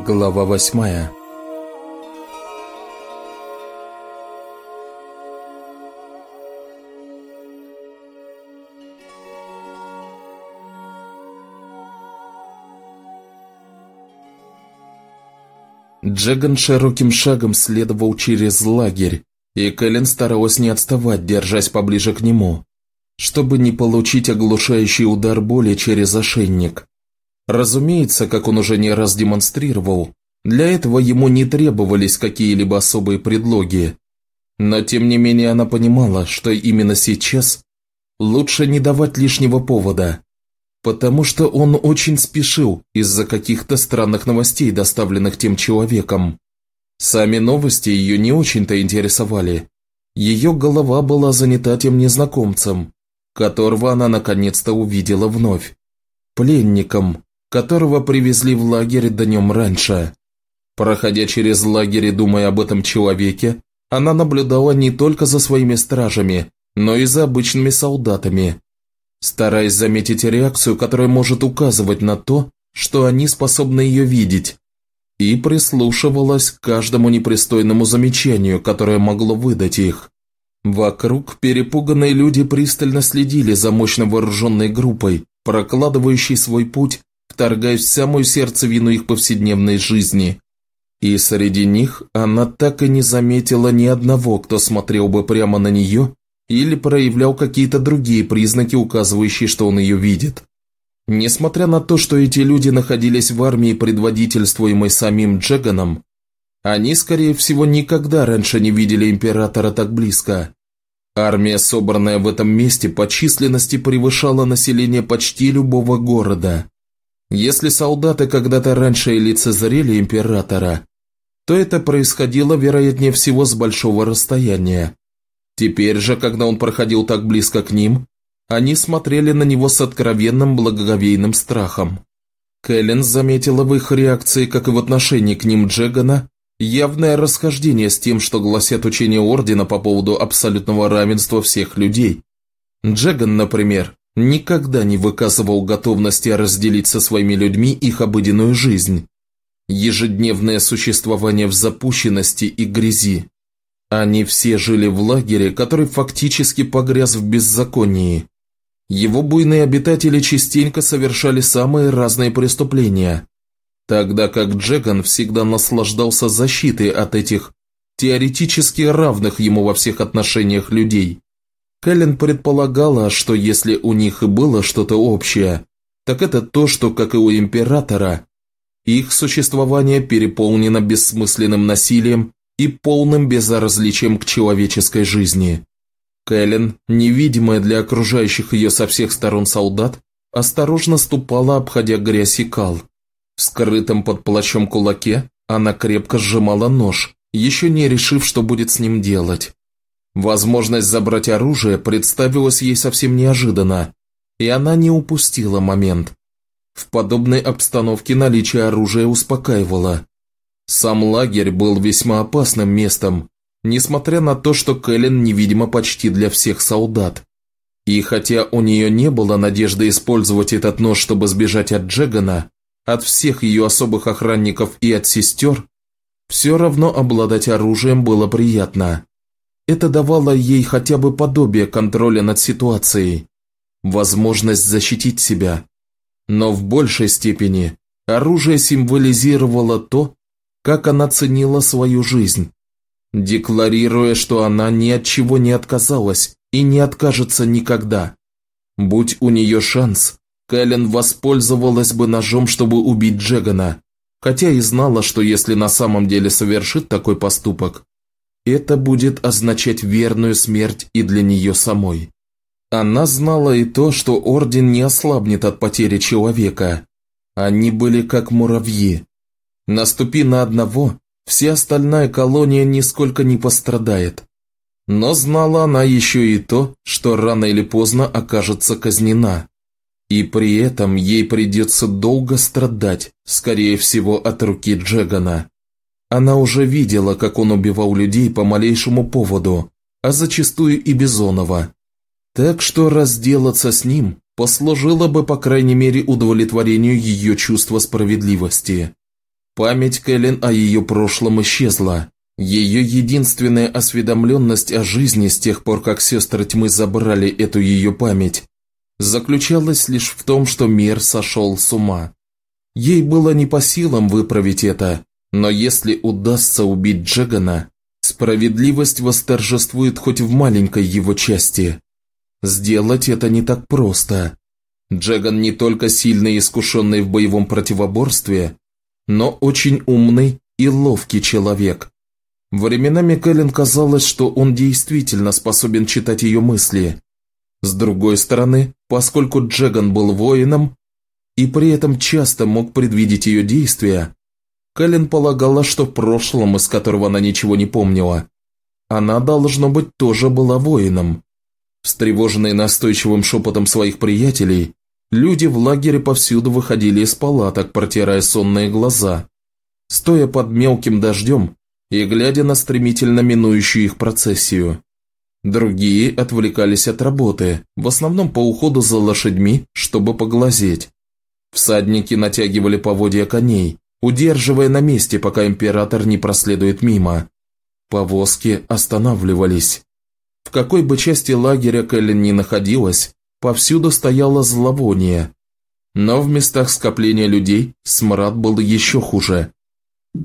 Глава восьмая Джеган широким шагом следовал через лагерь, и Кэлен старалась не отставать, держась поближе к нему, чтобы не получить оглушающий удар боли через ошейник. Разумеется, как он уже не раз демонстрировал, для этого ему не требовались какие-либо особые предлоги. Но тем не менее она понимала, что именно сейчас лучше не давать лишнего повода, потому что он очень спешил из-за каких-то странных новостей, доставленных тем человеком. Сами новости ее не очень-то интересовали. Ее голова была занята тем незнакомцем, которого она наконец-то увидела вновь. Пленником, которого привезли в лагерь днем раньше. Проходя через лагерь и думая об этом человеке, она наблюдала не только за своими стражами, но и за обычными солдатами, стараясь заметить реакцию, которая может указывать на то, что они способны ее видеть, и прислушивалась к каждому непристойному замечанию, которое могло выдать их. Вокруг перепуганные люди пристально следили за мощно вооруженной группой, прокладывающей свой путь вторгаясь в самую сердцевину их повседневной жизни. И среди них она так и не заметила ни одного, кто смотрел бы прямо на нее или проявлял какие-то другие признаки, указывающие, что он ее видит. Несмотря на то, что эти люди находились в армии, предводительствуемой самим Джеганом, они, скорее всего, никогда раньше не видели императора так близко. Армия, собранная в этом месте, по численности превышала население почти любого города. Если солдаты когда-то раньше лицезрели императора, то это происходило, вероятнее всего, с большого расстояния. Теперь же, когда он проходил так близко к ним, они смотрели на него с откровенным благоговейным страхом. Кэлен заметила в их реакции, как и в отношении к ним Джегана, явное расхождение с тем, что гласят учения Ордена по поводу абсолютного равенства всех людей. Джеган, например, никогда не выказывал готовности разделить со своими людьми их обыденную жизнь. Ежедневное существование в запущенности и грязи. Они все жили в лагере, который фактически погряз в беззаконии. Его буйные обитатели частенько совершали самые разные преступления, тогда как Джеган всегда наслаждался защитой от этих теоретически равных ему во всех отношениях людей. Кэлен предполагала, что если у них и было что-то общее, так это то, что, как и у Императора, их существование переполнено бессмысленным насилием и полным безразличием к человеческой жизни. Кэлен, невидимая для окружающих ее со всех сторон солдат, осторожно ступала, обходя грязь и кал. В скрытом под плащом кулаке она крепко сжимала нож, еще не решив, что будет с ним делать. Возможность забрать оружие представилась ей совсем неожиданно, и она не упустила момент. В подобной обстановке наличие оружия успокаивало. Сам лагерь был весьма опасным местом, несмотря на то, что Кэлен невидимо почти для всех солдат. И хотя у нее не было надежды использовать этот нож, чтобы сбежать от Джегана, от всех ее особых охранников и от сестер, все равно обладать оружием было приятно. Это давало ей хотя бы подобие контроля над ситуацией, возможность защитить себя. Но в большей степени оружие символизировало то, как она ценила свою жизнь, декларируя, что она ни от чего не отказалась и не откажется никогда. Будь у нее шанс, Кэлен воспользовалась бы ножом, чтобы убить Джегана, хотя и знала, что если на самом деле совершит такой поступок, это будет означать верную смерть и для нее самой. Она знала и то, что Орден не ослабнет от потери человека. Они были как муравьи. Наступи на одного, вся остальная колония нисколько не пострадает. Но знала она еще и то, что рано или поздно окажется казнена. И при этом ей придется долго страдать, скорее всего, от руки Джегана. Она уже видела, как он убивал людей по малейшему поводу, а зачастую и Бизонова. Так что разделаться с ним послужило бы, по крайней мере, удовлетворению ее чувства справедливости. Память Кэлен о ее прошлом исчезла. Ее единственная осведомленность о жизни с тех пор, как сестры тьмы забрали эту ее память, заключалась лишь в том, что мир сошел с ума. Ей было не по силам выправить это, но если удастся убить Джегана, справедливость восторжествует хоть в маленькой его части. Сделать это не так просто. Джеган не только сильный и искушенный в боевом противоборстве, но очень умный и ловкий человек. Временами Кэлен казалось, что он действительно способен читать ее мысли. С другой стороны, поскольку Джеган был воином и при этом часто мог предвидеть ее действия, Кэлен полагала, что в прошлом, из которого она ничего не помнила, она, должно быть, тоже была воином. Встревоженные настойчивым шепотом своих приятелей, люди в лагере повсюду выходили из палаток, протирая сонные глаза. Стоя под мелким дождем и глядя на стремительно минующую их процессию. Другие отвлекались от работы, в основном по уходу за лошадьми, чтобы поглазеть. Всадники натягивали поводья коней, удерживая на месте, пока император не проследует мимо. Повозки останавливались. В какой бы части лагеря Кэлен ни находилась, повсюду стояло зловоние. Но в местах скопления людей смрад был еще хуже.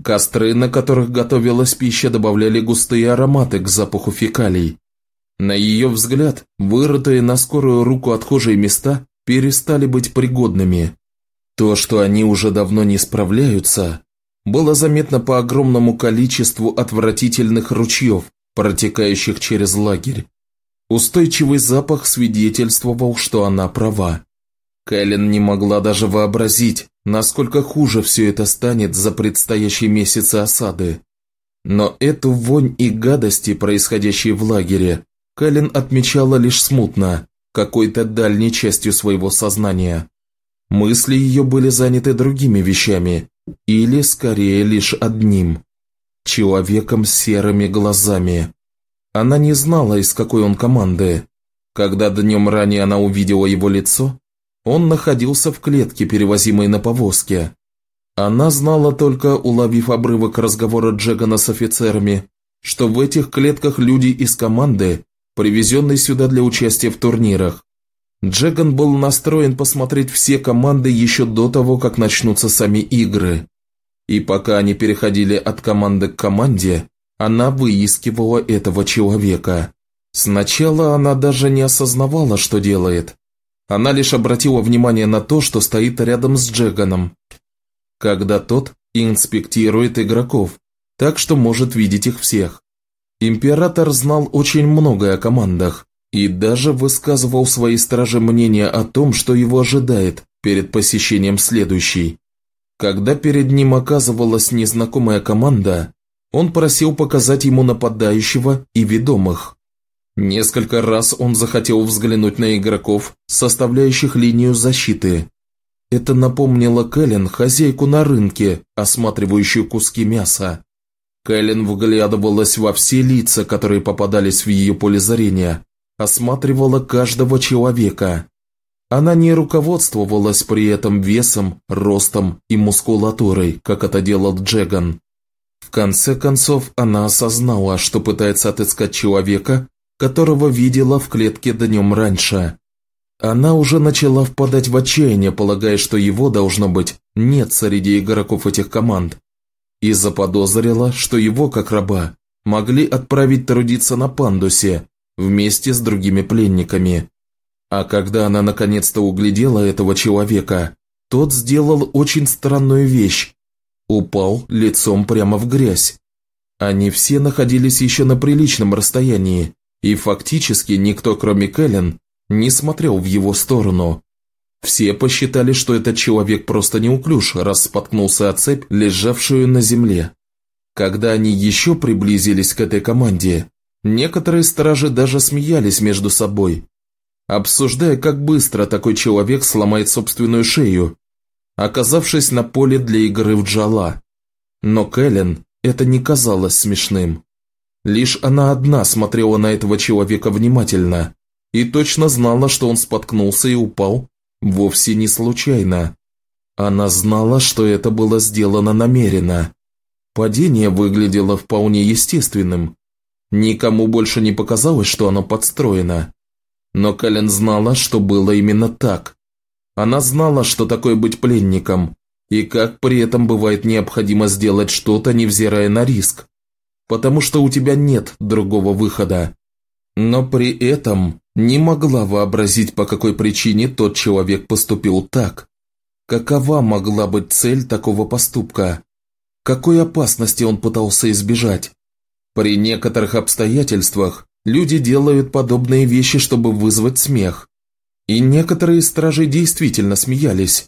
Костры, на которых готовилась пища, добавляли густые ароматы к запаху фекалий. На ее взгляд, вырытые на скорую руку отхожие места перестали быть пригодными. То, что они уже давно не справляются, было заметно по огромному количеству отвратительных ручьев, протекающих через лагерь. Устойчивый запах свидетельствовал, что она права. Кэлен не могла даже вообразить, насколько хуже все это станет за предстоящие месяцы осады. Но эту вонь и гадости, происходящие в лагере, Кэлен отмечала лишь смутно, какой-то дальней частью своего сознания. Мысли ее были заняты другими вещами, или, скорее, лишь одним. Человеком с серыми глазами. Она не знала, из какой он команды. Когда днем ранее она увидела его лицо, он находился в клетке, перевозимой на повозке. Она знала только, уловив обрывок разговора Джегана с офицерами, что в этих клетках люди из команды, привезенные сюда для участия в турнирах. Джеган был настроен посмотреть все команды еще до того, как начнутся сами игры. И пока они переходили от команды к команде, она выискивала этого человека. Сначала она даже не осознавала, что делает. Она лишь обратила внимание на то, что стоит рядом с Джеганом. Когда тот инспектирует игроков, так что может видеть их всех. Император знал очень многое о командах, и даже высказывал своей страже мнение о том, что его ожидает перед посещением следующей. Когда перед ним оказывалась незнакомая команда, он просил показать ему нападающего и ведомых. Несколько раз он захотел взглянуть на игроков, составляющих линию защиты. Это напомнило Кэлен хозяйку на рынке, осматривающую куски мяса. Кэлен вглядывалась во все лица, которые попадались в ее поле зрения, осматривала каждого человека. Она не руководствовалась при этом весом, ростом и мускулатурой, как это делал Джеган. В конце концов, она осознала, что пытается отыскать человека, которого видела в клетке днем раньше. Она уже начала впадать в отчаяние, полагая, что его, должно быть, нет среди игроков этих команд. И заподозрила, что его, как раба, могли отправить трудиться на пандусе, вместе с другими пленниками. А когда она наконец-то углядела этого человека, тот сделал очень странную вещь. Упал лицом прямо в грязь. Они все находились еще на приличном расстоянии, и фактически никто, кроме Кэлен, не смотрел в его сторону. Все посчитали, что этот человек просто неуклюж, раз споткнулся о цепь, лежавшую на земле. Когда они еще приблизились к этой команде, Некоторые стражи даже смеялись между собой, обсуждая, как быстро такой человек сломает собственную шею, оказавшись на поле для игры в джала. Но Кэлен это не казалось смешным. Лишь она одна смотрела на этого человека внимательно и точно знала, что он споткнулся и упал вовсе не случайно. Она знала, что это было сделано намеренно. Падение выглядело вполне естественным. Никому больше не показалось, что оно подстроено. Но Кэлен знала, что было именно так. Она знала, что такое быть пленником, и как при этом бывает необходимо сделать что-то, невзирая на риск. Потому что у тебя нет другого выхода. Но при этом не могла вообразить, по какой причине тот человек поступил так. Какова могла быть цель такого поступка? Какой опасности он пытался избежать? При некоторых обстоятельствах люди делают подобные вещи, чтобы вызвать смех. И некоторые стражи действительно смеялись.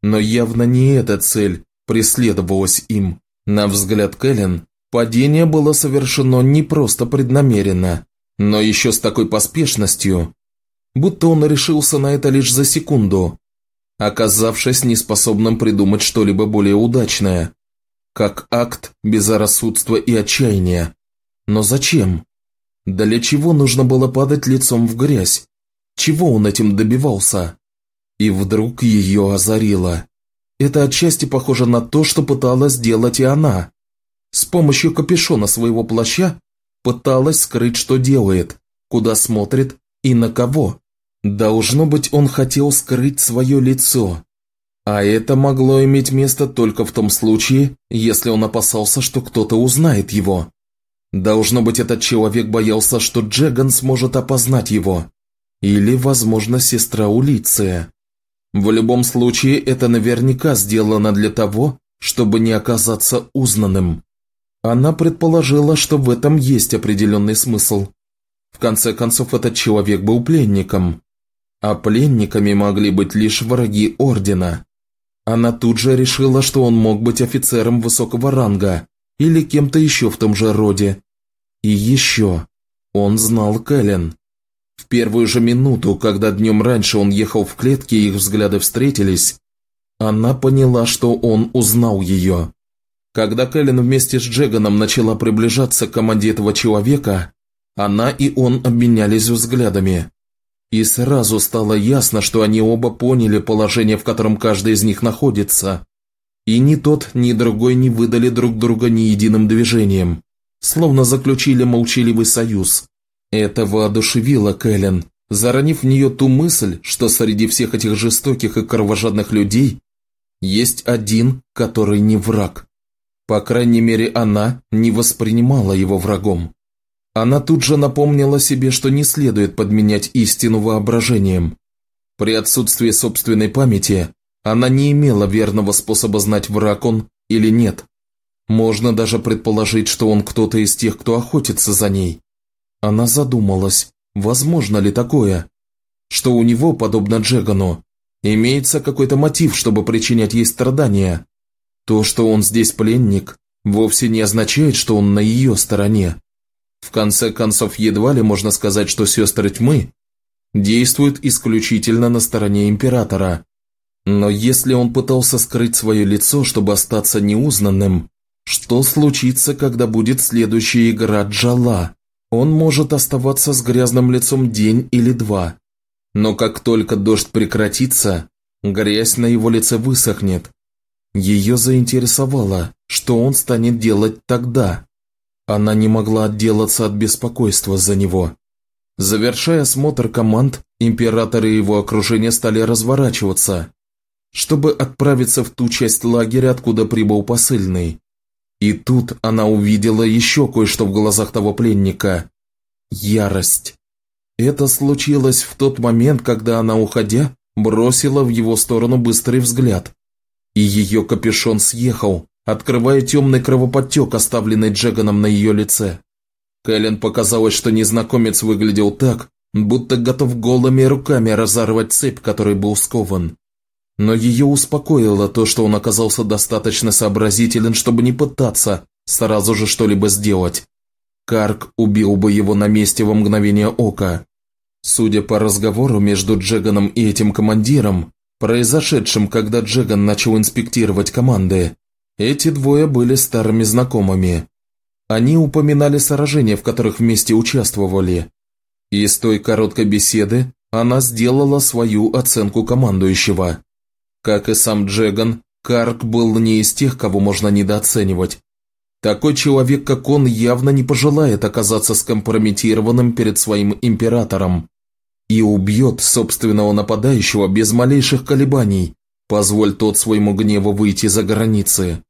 Но явно не эта цель преследовалась им. На взгляд Кэлен, падение было совершено не просто преднамеренно, но еще с такой поспешностью, будто он решился на это лишь за секунду, оказавшись неспособным придумать что-либо более удачное как акт безрассудства и отчаяния. Но зачем? Для чего нужно было падать лицом в грязь? Чего он этим добивался? И вдруг ее озарило. Это отчасти похоже на то, что пыталась сделать и она. С помощью капюшона своего плаща пыталась скрыть, что делает, куда смотрит и на кого. Должно быть, он хотел скрыть свое лицо, а это могло иметь место только в том случае, если он опасался, что кто-то узнает его. Должно быть, этот человек боялся, что Джеган сможет опознать его. Или, возможно, сестра Улиция. В любом случае, это наверняка сделано для того, чтобы не оказаться узнанным. Она предположила, что в этом есть определенный смысл. В конце концов, этот человек был пленником. А пленниками могли быть лишь враги Ордена. Она тут же решила, что он мог быть офицером высокого ранга или кем-то еще в том же роде. И еще, он знал Кэлен. В первую же минуту, когда днем раньше он ехал в клетке и их взгляды встретились, она поняла, что он узнал ее. Когда Кэлен вместе с Джеганом начала приближаться к команде этого человека, она и он обменялись взглядами. И сразу стало ясно, что они оба поняли положение, в котором каждый из них находится. И ни тот, ни другой не выдали друг друга ни единым движением, словно заключили молчаливый союз. Это воодушевило Кэлен, заронив в нее ту мысль, что среди всех этих жестоких и кровожадных людей есть один, который не враг. По крайней мере, она не воспринимала его врагом. Она тут же напомнила себе, что не следует подменять истину воображением. При отсутствии собственной памяти она не имела верного способа знать, враг он или нет. Можно даже предположить, что он кто-то из тех, кто охотится за ней. Она задумалась, возможно ли такое, что у него, подобно Джегану, имеется какой-то мотив, чтобы причинять ей страдания. То, что он здесь пленник, вовсе не означает, что он на ее стороне. В конце концов, едва ли можно сказать, что сестры тьмы действуют исключительно на стороне Императора. Но если он пытался скрыть свое лицо, чтобы остаться неузнанным, что случится, когда будет следующая игра Джала? Он может оставаться с грязным лицом день или два. Но как только дождь прекратится, грязь на его лице высохнет. Ее заинтересовало, что он станет делать тогда. Она не могла отделаться от беспокойства за него. Завершая осмотр команд, император и его окружение стали разворачиваться, чтобы отправиться в ту часть лагеря, откуда прибыл посыльный. И тут она увидела еще кое-что в глазах того пленника. Ярость. Это случилось в тот момент, когда она, уходя, бросила в его сторону быстрый взгляд. И ее капюшон съехал, открывая темный кровоподтек, оставленный Джеганом на ее лице. Кэлен показалось, что незнакомец выглядел так, будто готов голыми руками разорвать цепь, которой был скован. Но ее успокоило то, что он оказался достаточно сообразителен, чтобы не пытаться сразу же что-либо сделать. Карк убил бы его на месте во мгновение ока. Судя по разговору между Джеганом и этим командиром, произошедшим, когда Джеган начал инспектировать команды, эти двое были старыми знакомыми. Они упоминали сражения, в которых вместе участвовали. И с той короткой беседы она сделала свою оценку командующего. Как и сам Джеган, Карк был не из тех, кого можно недооценивать. Такой человек, как он, явно не пожелает оказаться скомпрометированным перед своим императором и убьет собственного нападающего без малейших колебаний, позволь тот своему гневу выйти за границы.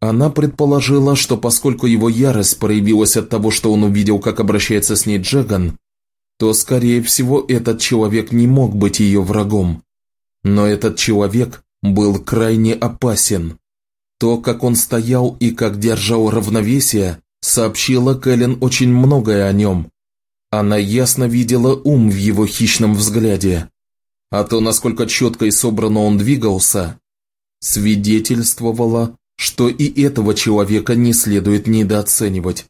Она предположила, что поскольку его ярость проявилась от того, что он увидел, как обращается с ней Джеган, то, скорее всего, этот человек не мог быть ее врагом. Но этот человек был крайне опасен. То, как он стоял и как держал равновесие, сообщила Кэлен очень многое о нем. Она ясно видела ум в его хищном взгляде. А то, насколько четко и собрано он двигался, свидетельствовало, что и этого человека не следует недооценивать.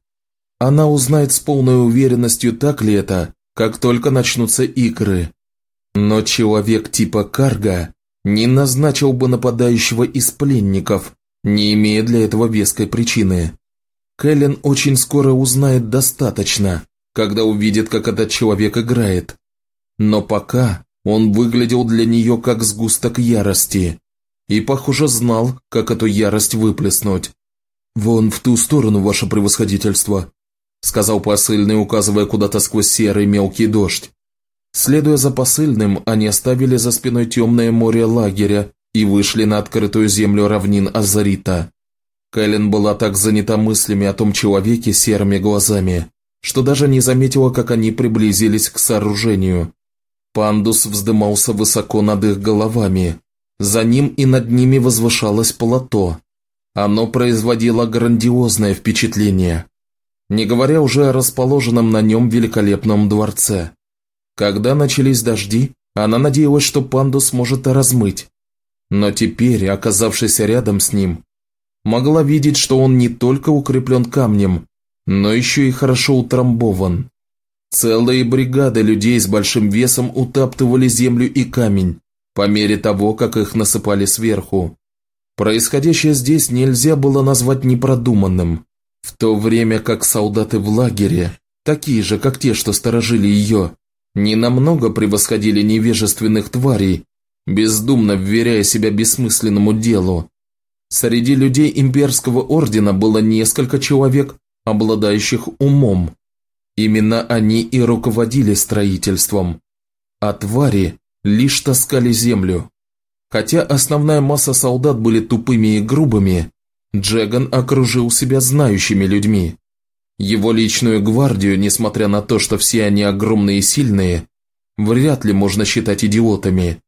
Она узнает с полной уверенностью, так ли это, как только начнутся игры. Но человек типа Карга не назначил бы нападающего из пленников, не имея для этого веской причины. Кэлен очень скоро узнает достаточно, когда увидит, как этот человек играет. Но пока он выглядел для нее как сгусток ярости и, похоже, знал, как эту ярость выплеснуть. «Вон в ту сторону, ваше превосходительство», – сказал посыльный, указывая куда-то сквозь серый мелкий дождь. Следуя за посыльным, они оставили за спиной темное море лагеря и вышли на открытую землю равнин Азарита. Кэлен была так занята мыслями о том человеке серыми глазами, что даже не заметила, как они приблизились к сооружению. Пандус вздымался высоко над их головами. За ним и над ними возвышалось плато. Оно производило грандиозное впечатление, не говоря уже о расположенном на нем великолепном дворце. Когда начались дожди, она надеялась, что пандус может размыть. Но теперь, оказавшись рядом с ним, могла видеть, что он не только укреплен камнем, но еще и хорошо утрамбован. Целые бригады людей с большим весом утаптывали землю и камень, по мере того, как их насыпали сверху. Происходящее здесь нельзя было назвать непродуманным, в то время как солдаты в лагере, такие же, как те, что сторожили ее, не намного превосходили невежественных тварей, бездумно вверяя себя бессмысленному делу. Среди людей имперского ордена было несколько человек, обладающих умом. Именно они и руководили строительством. А твари лишь таскали землю. Хотя основная масса солдат были тупыми и грубыми, Джеган окружил себя знающими людьми. Его личную гвардию, несмотря на то, что все они огромные и сильные, вряд ли можно считать идиотами.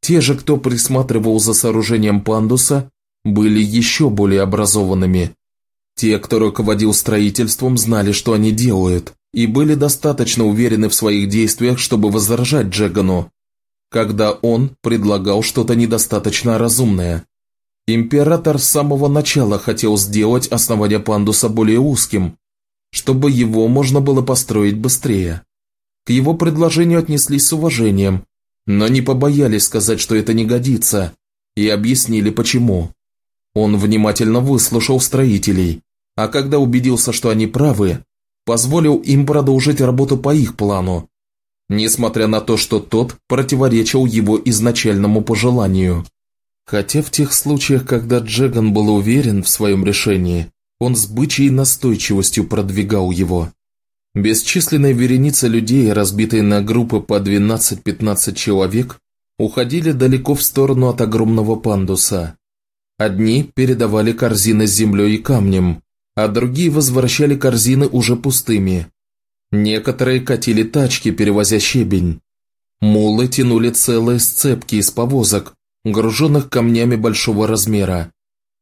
Те же, кто присматривал за сооружением пандуса, были еще более образованными. Те, кто руководил строительством, знали, что они делают, и были достаточно уверены в своих действиях, чтобы возражать Джегану, когда он предлагал что-то недостаточно разумное. Император с самого начала хотел сделать основание пандуса более узким, чтобы его можно было построить быстрее. К его предложению отнеслись с уважением, но не побоялись сказать, что это не годится, и объяснили почему. Он внимательно выслушал строителей, а когда убедился, что они правы, позволил им продолжить работу по их плану, несмотря на то, что тот противоречил его изначальному пожеланию. Хотя в тех случаях, когда Джеган был уверен в своем решении, он с бычьей настойчивостью продвигал его. Бесчисленная вереница людей, разбитые на группы по 12-15 человек, уходили далеко в сторону от огромного пандуса. Одни передавали корзины с землей и камнем, а другие возвращали корзины уже пустыми. Некоторые катили тачки, перевозя щебень. Мулы тянули целые сцепки из повозок, груженных камнями большого размера.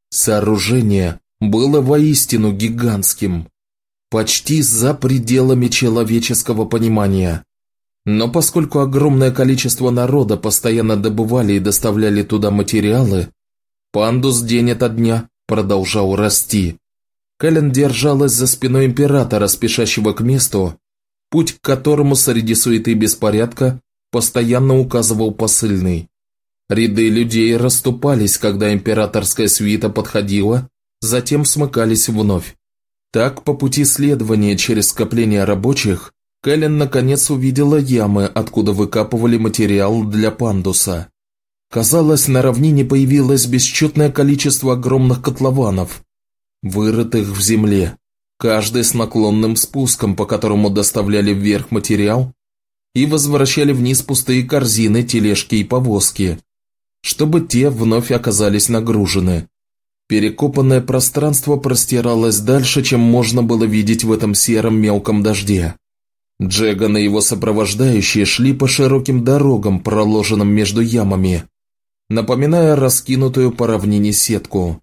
Сооружение было воистину гигантским, почти за пределами человеческого понимания. Но поскольку огромное количество народа постоянно добывали и доставляли туда материалы, пандус день ото дня продолжал расти. Кэлен держалась за спиной императора, спешащего к месту, путь к которому среди суеты и беспорядка постоянно указывал посыльный. Ряды людей расступались, когда императорская свита подходила, затем смыкались вновь. Так, по пути следования через скопление рабочих, Кэлен наконец увидела ямы, откуда выкапывали материал для пандуса. Казалось, на равнине появилось бесчетное количество огромных котлованов, вырытых в земле, каждый с наклонным спуском, по которому доставляли вверх материал и возвращали вниз пустые корзины, тележки и повозки, чтобы те вновь оказались нагружены. Перекопанное пространство простиралось дальше, чем можно было видеть в этом сером мелком дожде. Джеган и его сопровождающие шли по широким дорогам, проложенным между ямами, напоминая раскинутую по равнине сетку.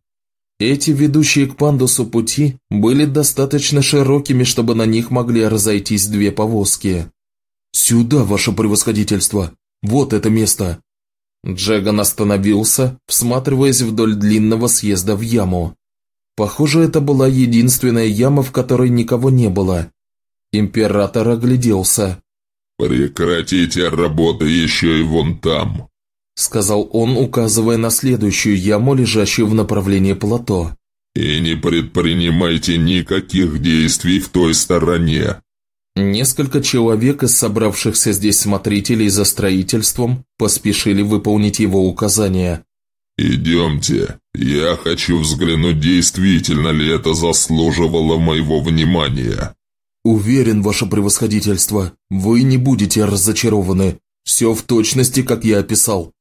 Эти ведущие к пандусу пути были достаточно широкими, чтобы на них могли разойтись две повозки. «Сюда, ваше превосходительство! Вот это место!» Джеган остановился, всматриваясь вдоль длинного съезда в яму. Похоже, это была единственная яма, в которой никого не было. Император огляделся. «Прекратите работу еще и вон там», — сказал он, указывая на следующую яму, лежащую в направлении плато. «И не предпринимайте никаких действий в той стороне. Несколько человек из собравшихся здесь смотрителей за строительством поспешили выполнить его указания. «Идемте. Я хочу взглянуть, действительно ли это заслуживало моего внимания». «Уверен, ваше превосходительство, вы не будете разочарованы. Все в точности, как я описал».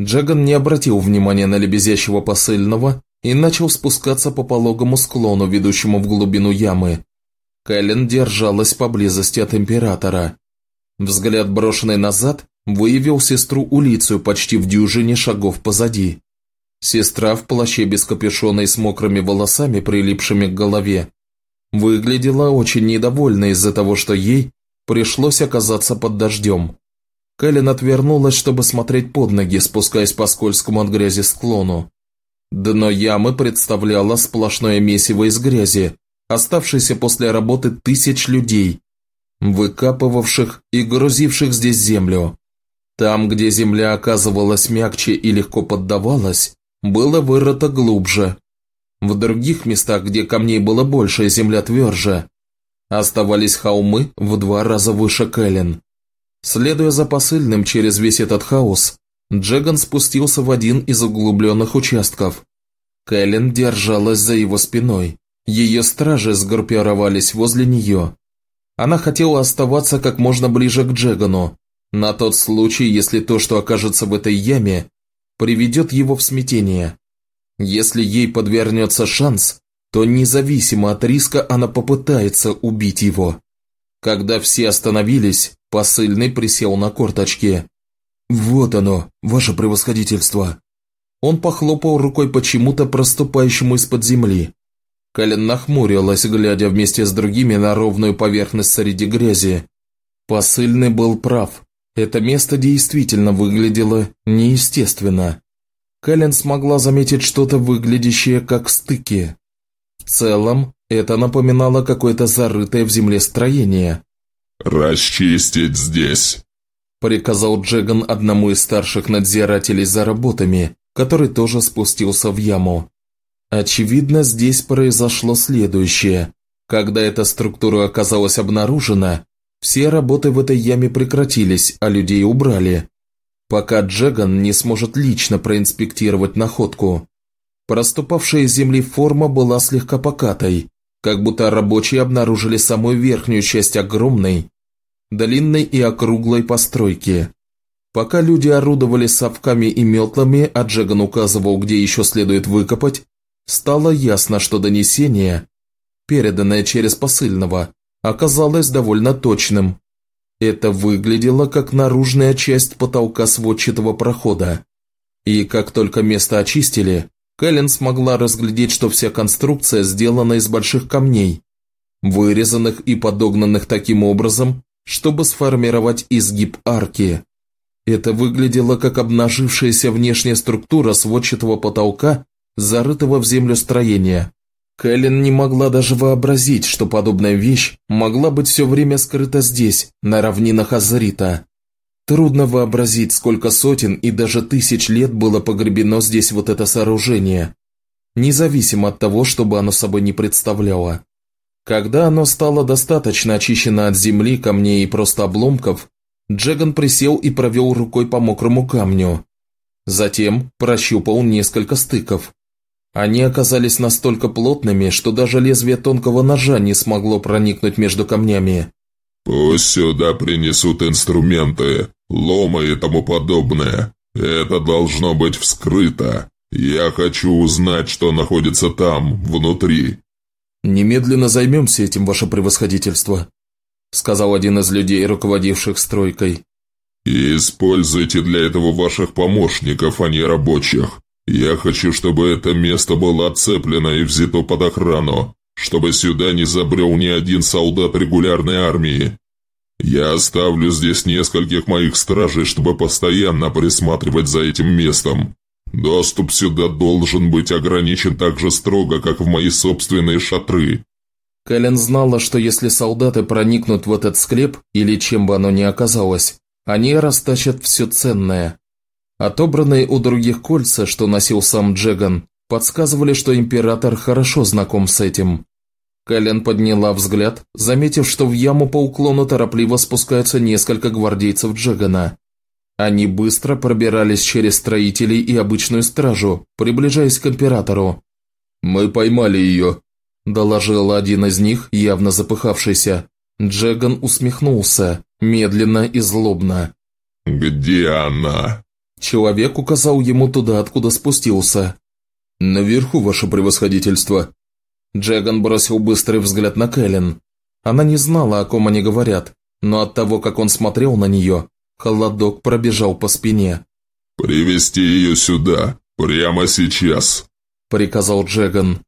Джаган не обратил внимания на лебезящего посыльного и начал спускаться по пологому склону, ведущему в глубину ямы. Кэлен держалась поблизости от Императора. Взгляд, брошенный назад, выявил сестру Улицию почти в дюжине шагов позади. Сестра в плаще без капюшона и с мокрыми волосами, прилипшими к голове, выглядела очень недовольна из-за того, что ей пришлось оказаться под дождем. Кэлен отвернулась, чтобы смотреть под ноги, спускаясь по скользкому от грязи склону. Дно ямы представляло сплошное месиво из грязи, оставшийся после работы тысяч людей, выкапывавших и грузивших здесь землю. Там, где земля оказывалась мягче и легко поддавалась, было вырыто глубже. В других местах, где камней было больше, земля тверже. Оставались холмы в два раза выше Кэлен. Следуя за посыльным через весь этот хаос, Джеган спустился в один из углубленных участков. Кэлен держалась за его спиной. Ее стражи сгруппировались возле нее. Она хотела оставаться как можно ближе к Джегану, на тот случай, если то, что окажется в этой яме, приведет его в смятение. Если ей подвернется шанс, то независимо от риска она попытается убить его. Когда все остановились, посыльный присел на корточки. «Вот оно, ваше превосходительство!» Он похлопал рукой почему-то проступающему из-под земли. Кэлен нахмурилась, глядя вместе с другими на ровную поверхность среди грязи. Посыльный был прав. Это место действительно выглядело неестественно. Кэлен смогла заметить что-то выглядящее как стыки. В целом, это напоминало какое-то зарытое в земле строение. «Расчистить здесь», – приказал Джеган одному из старших надзирателей за работами, который тоже спустился в яму. Очевидно, здесь произошло следующее. Когда эта структура оказалась обнаружена, все работы в этой яме прекратились, а людей убрали. Пока Джеган не сможет лично проинспектировать находку. Проступавшая из земли форма была слегка покатой, как будто рабочие обнаружили самую верхнюю часть огромной, длинной и округлой постройки. Пока люди орудовали совками и метлами, а Джеган указывал, где еще следует выкопать, Стало ясно, что донесение, переданное через посыльного, оказалось довольно точным. Это выглядело как наружная часть потолка сводчатого прохода. И как только место очистили, Кэлен смогла разглядеть, что вся конструкция сделана из больших камней, вырезанных и подогнанных таким образом, чтобы сформировать изгиб арки. Это выглядело как обнажившаяся внешняя структура сводчатого потолка зарытого в землю строения. Кэлен не могла даже вообразить, что подобная вещь могла быть все время скрыта здесь, на равнинах Азрита. Трудно вообразить, сколько сотен и даже тысяч лет было погребено здесь вот это сооружение, независимо от того, что бы оно собой не представляло. Когда оно стало достаточно очищено от земли, камней и просто обломков, Джеган присел и провел рукой по мокрому камню. Затем прощупал несколько стыков. Они оказались настолько плотными, что даже лезвие тонкого ножа не смогло проникнуть между камнями. «Пусть сюда принесут инструменты, ломы и тому подобное. Это должно быть вскрыто. Я хочу узнать, что находится там, внутри». «Немедленно займемся этим, ваше превосходительство», сказал один из людей, руководивших стройкой. «И используйте для этого ваших помощников, а не рабочих. Я хочу, чтобы это место было отцеплено и взято под охрану, чтобы сюда не забрел ни один солдат регулярной армии. Я оставлю здесь нескольких моих стражей, чтобы постоянно присматривать за этим местом. Доступ сюда должен быть ограничен так же строго, как в мои собственные шатры». Кэлен знала, что если солдаты проникнут в этот склеп, или чем бы оно ни оказалось, они растащат все ценное. Отобранные у других кольца, что носил сам Джеган, подсказывали, что император хорошо знаком с этим. Кэлен подняла взгляд, заметив, что в яму по уклону торопливо спускаются несколько гвардейцев Джегана. Они быстро пробирались через строителей и обычную стражу, приближаясь к императору. «Мы поймали ее», – доложил один из них, явно запыхавшийся. Джеган усмехнулся, медленно и злобно. «Где она?» Человек указал ему туда, откуда спустился. «Наверху, ваше превосходительство». Джеган бросил быстрый взгляд на Кэлен. Она не знала, о ком они говорят, но от того, как он смотрел на нее, холодок пробежал по спине. «Привести ее сюда, прямо сейчас», – приказал Джеган.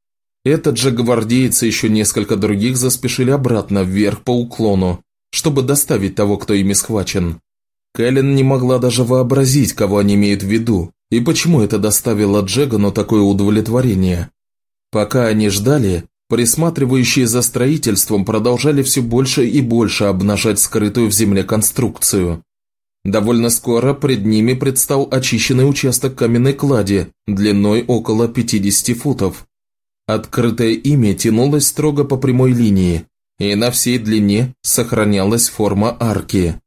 Этот же гвардейцы и еще несколько других заспешили обратно вверх по уклону, чтобы доставить того, кто ими схвачен. Кэлен не могла даже вообразить, кого они имеют в виду, и почему это доставило Джегану такое удовлетворение. Пока они ждали, присматривающие за строительством продолжали все больше и больше обнажать скрытую в земле конструкцию. Довольно скоро пред ними предстал очищенный участок каменной клади длиной около 50 футов. Открытое имя тянулось строго по прямой линии, и на всей длине сохранялась форма арки.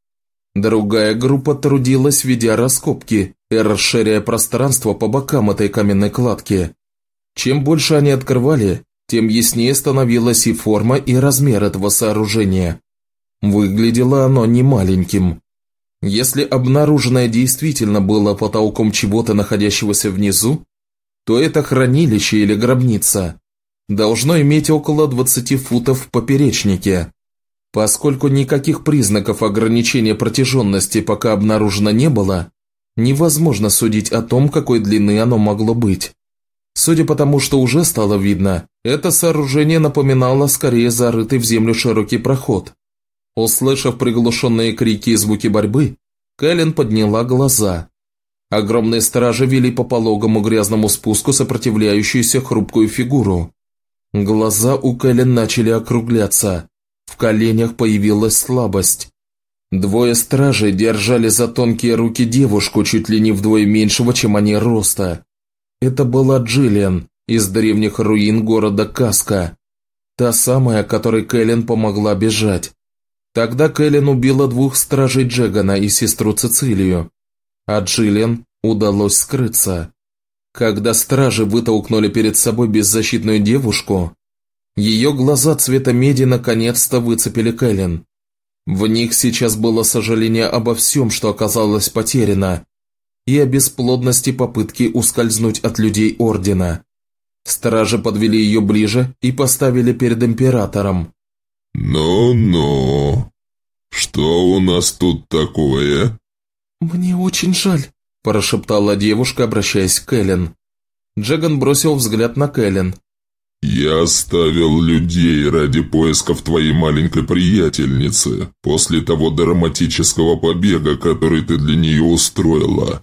Другая группа трудилась, ведя раскопки и расширяя пространство по бокам этой каменной кладки. Чем больше они открывали, тем яснее становилась и форма, и размер этого сооружения. Выглядело оно не маленьким. Если обнаруженное действительно было потолком чего-то, находящегося внизу, то это хранилище или гробница должно иметь около 20 футов в поперечнике. Поскольку никаких признаков ограничения протяженности пока обнаружено не было, невозможно судить о том, какой длины оно могло быть. Судя по тому, что уже стало видно, это сооружение напоминало скорее зарытый в землю широкий проход. Услышав приглушенные крики и звуки борьбы, Кэлен подняла глаза. Огромные стражи вели по пологому грязному спуску сопротивляющуюся хрупкую фигуру. Глаза у Кэлен начали округляться. В коленях появилась слабость. Двое стражей держали за тонкие руки девушку чуть ли не вдвое меньшего, чем они роста. Это была Джиллиан из древних руин города Каска. Та самая, которой Кэлен помогла бежать. Тогда Кэлен убила двух стражей Джегана и сестру Цицилию, а Джиллиан удалось скрыться. Когда стражи вытолкнули перед собой беззащитную девушку, ее глаза цвета меди наконец-то выцепили Кэлен. В них сейчас было сожаление обо всем, что оказалось потеряно, и о бесплодности попытки ускользнуть от людей Ордена. Стражи подвели ее ближе и поставили перед Императором. «Ну-ну, что у нас тут такое?» «Мне очень жаль», – прошептала девушка, обращаясь к Кэлен. Джеган бросил взгляд на Кэлен, «Я оставил людей ради поисков твоей маленькой приятельницы после того драматического побега, который ты для нее устроила».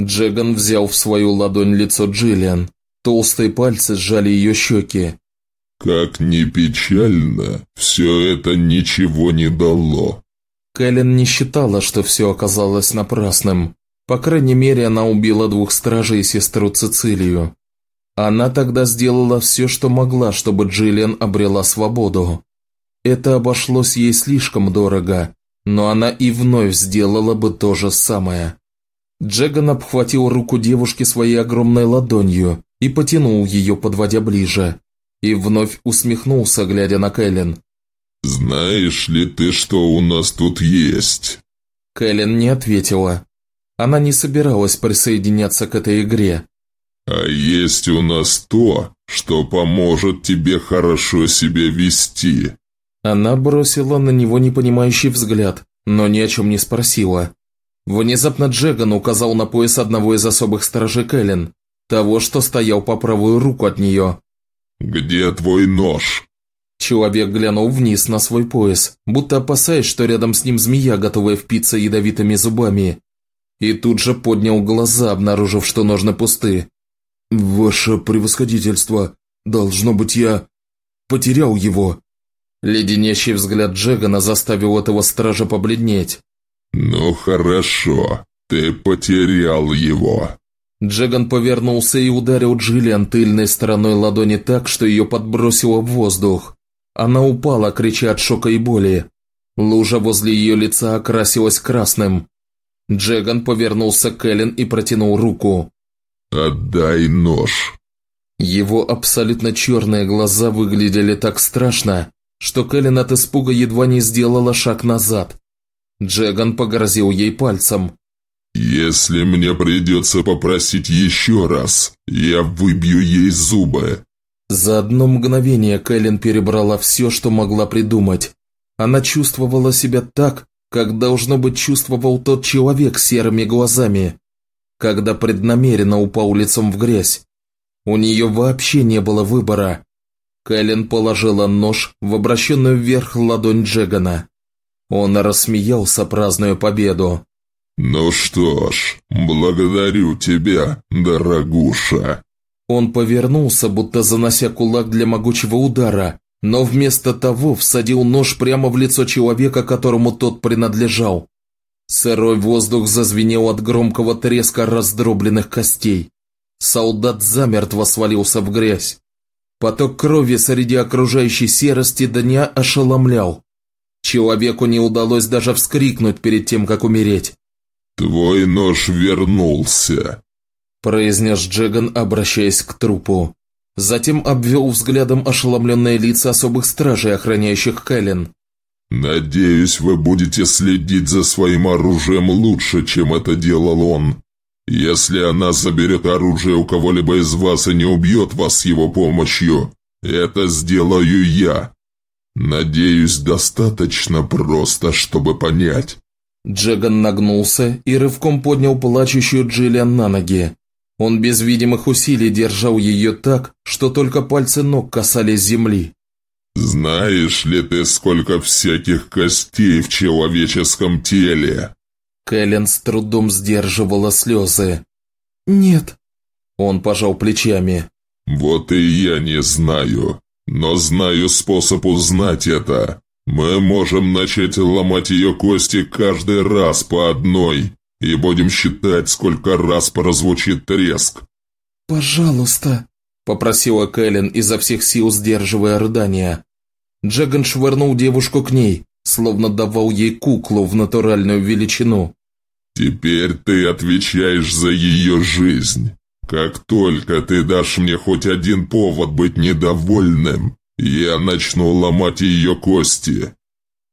Джеган взял в свою ладонь лицо Джиллиан. Толстые пальцы сжали ее щеки. «Как ни печально, все это ничего не дало». Кэлен не считала, что все оказалось напрасным. По крайней мере, она убила двух стражей и сестру Цицилию. Она тогда сделала все, что могла, чтобы Джиллиан обрела свободу. Это обошлось ей слишком дорого, но она и вновь сделала бы то же самое. Джеган обхватил руку девушки своей огромной ладонью и потянул ее, подводя ближе. И вновь усмехнулся, глядя на Кэлен. «Знаешь ли ты, что у нас тут есть?» Кэлен не ответила. Она не собиралась присоединяться к этой игре. «А есть у нас то, что поможет тебе хорошо себя вести». Она бросила на него непонимающий взгляд, но ни о чем не спросила. Внезапно Джеган указал на пояс одного из особых сторожей Кэлен, того, что стоял по правую руку от нее. «Где твой нож?» Человек глянул вниз на свой пояс, будто опасаясь, что рядом с ним змея, готовая впиться ядовитыми зубами. И тут же поднял глаза, обнаружив, что ножны пусты. «Ваше превосходительство, должно быть, я потерял его». Леденящий взгляд Джегана заставил этого стража побледнеть. «Ну хорошо, ты потерял его». Джеган повернулся и ударил Джиллиан тыльной стороной ладони так, что ее подбросило в воздух. Она упала, крича от шока и боли. Лужа возле ее лица окрасилась красным. Джеган повернулся к Эллен и протянул руку. «Отдай нож». Его абсолютно черные глаза выглядели так страшно, что Кэлен от испуга едва не сделала шаг назад. Джеган погрозил ей пальцем. «Если мне придется попросить еще раз, я выбью ей зубы». За одно мгновение Кэлен перебрала все, что могла придумать. Она чувствовала себя так, как должно быть чувствовал тот человек с серыми глазами, когда преднамеренно упал лицом в грязь. У нее вообще не было выбора. Кэлен положила нож в обращенную вверх ладонь Джегана. Он рассмеялся, празднуя победу. «Ну что ж, благодарю тебя, дорогуша». Он повернулся, будто занося кулак для могучего удара, но вместо того всадил нож прямо в лицо человека, которому тот принадлежал. Сырой воздух зазвенел от громкого треска раздробленных костей. Солдат замертво свалился в грязь. Поток крови среди окружающей серости дня ошеломлял. Человеку не удалось даже вскрикнуть перед тем, как умереть. «Твой нож вернулся», – произнес Джеган, обращаясь к трупу. Затем обвел взглядом ошеломленные лица особых стражей, охраняющих Кэлен. «Надеюсь, вы будете следить за своим оружием лучше, чем это делал он. Если она заберет оружие у кого-либо из вас и не убьет вас его помощью, это сделаю я. Надеюсь, достаточно просто, чтобы понять». Джеган нагнулся и рывком поднял плачущую Джиллиан на ноги. Он без видимых усилий держал ее так, что только пальцы ног касались земли. «Знаешь ли ты, сколько всяких костей в человеческом теле?» Кэлен с трудом сдерживала слезы. «Нет». Он пожал плечами. «Вот и я не знаю, но знаю способ узнать это. Мы можем начать ломать ее кости каждый раз по одной, и будем считать, сколько раз прозвучит треск». «Пожалуйста», – попросила Кэлен изо всех сил, сдерживая рыдания. Джаган швырнул девушку к ней, словно давал ей куклу в натуральную величину. «Теперь ты отвечаешь за ее жизнь. Как только ты дашь мне хоть один повод быть недовольным, я начну ломать ее кости.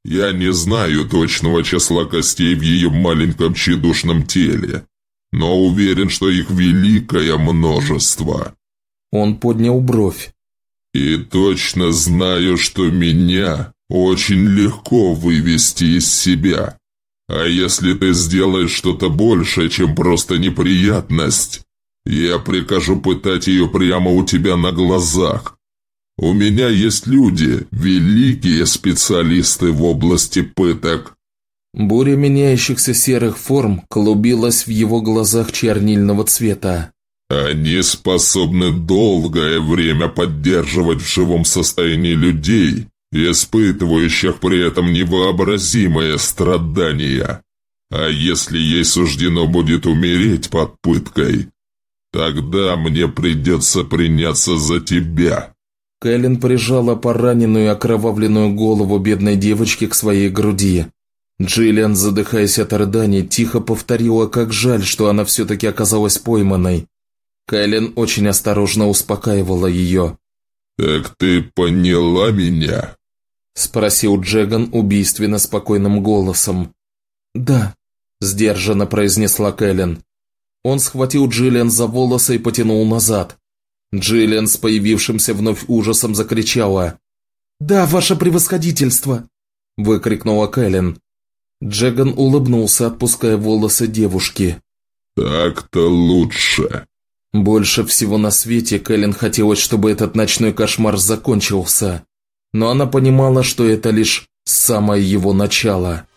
Я не знаю точного числа костей в ее маленьком тщедушном теле, но уверен, что их великое множество». Он поднял бровь. «И точно знаю, что меня очень легко вывести из себя. А если ты сделаешь что-то большее, чем просто неприятность, я прикажу пытать ее прямо у тебя на глазах, у меня есть люди, великие специалисты в области пыток». Буря меняющихся серых форм клубилась в его глазах чернильного цвета. «Они способны долгое время поддерживать в живом состоянии людей, испытывающих при этом невообразимые страдания. А если ей суждено будет умереть под пыткой, тогда мне придется приняться за тебя». Кэлен прижала пораненную окровавленную голову бедной девочки к своей груди. Джиллиан, задыхаясь от рыданий, тихо повторила, как жаль, что она все-таки оказалась пойманной. Кэлен очень осторожно успокаивала ее. «Так ты поняла меня?» Спросил Джеган убийственно спокойным голосом. «Да», – сдержанно произнесла Кэлен. Он схватил Джиллиан за волосы и потянул назад. Джиллиан с появившимся вновь ужасом закричала. «Да, ваше превосходительство!» – выкрикнула Кэлен. Джеган улыбнулся, отпуская волосы девушки. «Так-то лучше». Больше всего на свете Кэлен хотелось, чтобы этот ночной кошмар закончился. Но она понимала, что это лишь самое его начало.